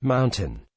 mountain.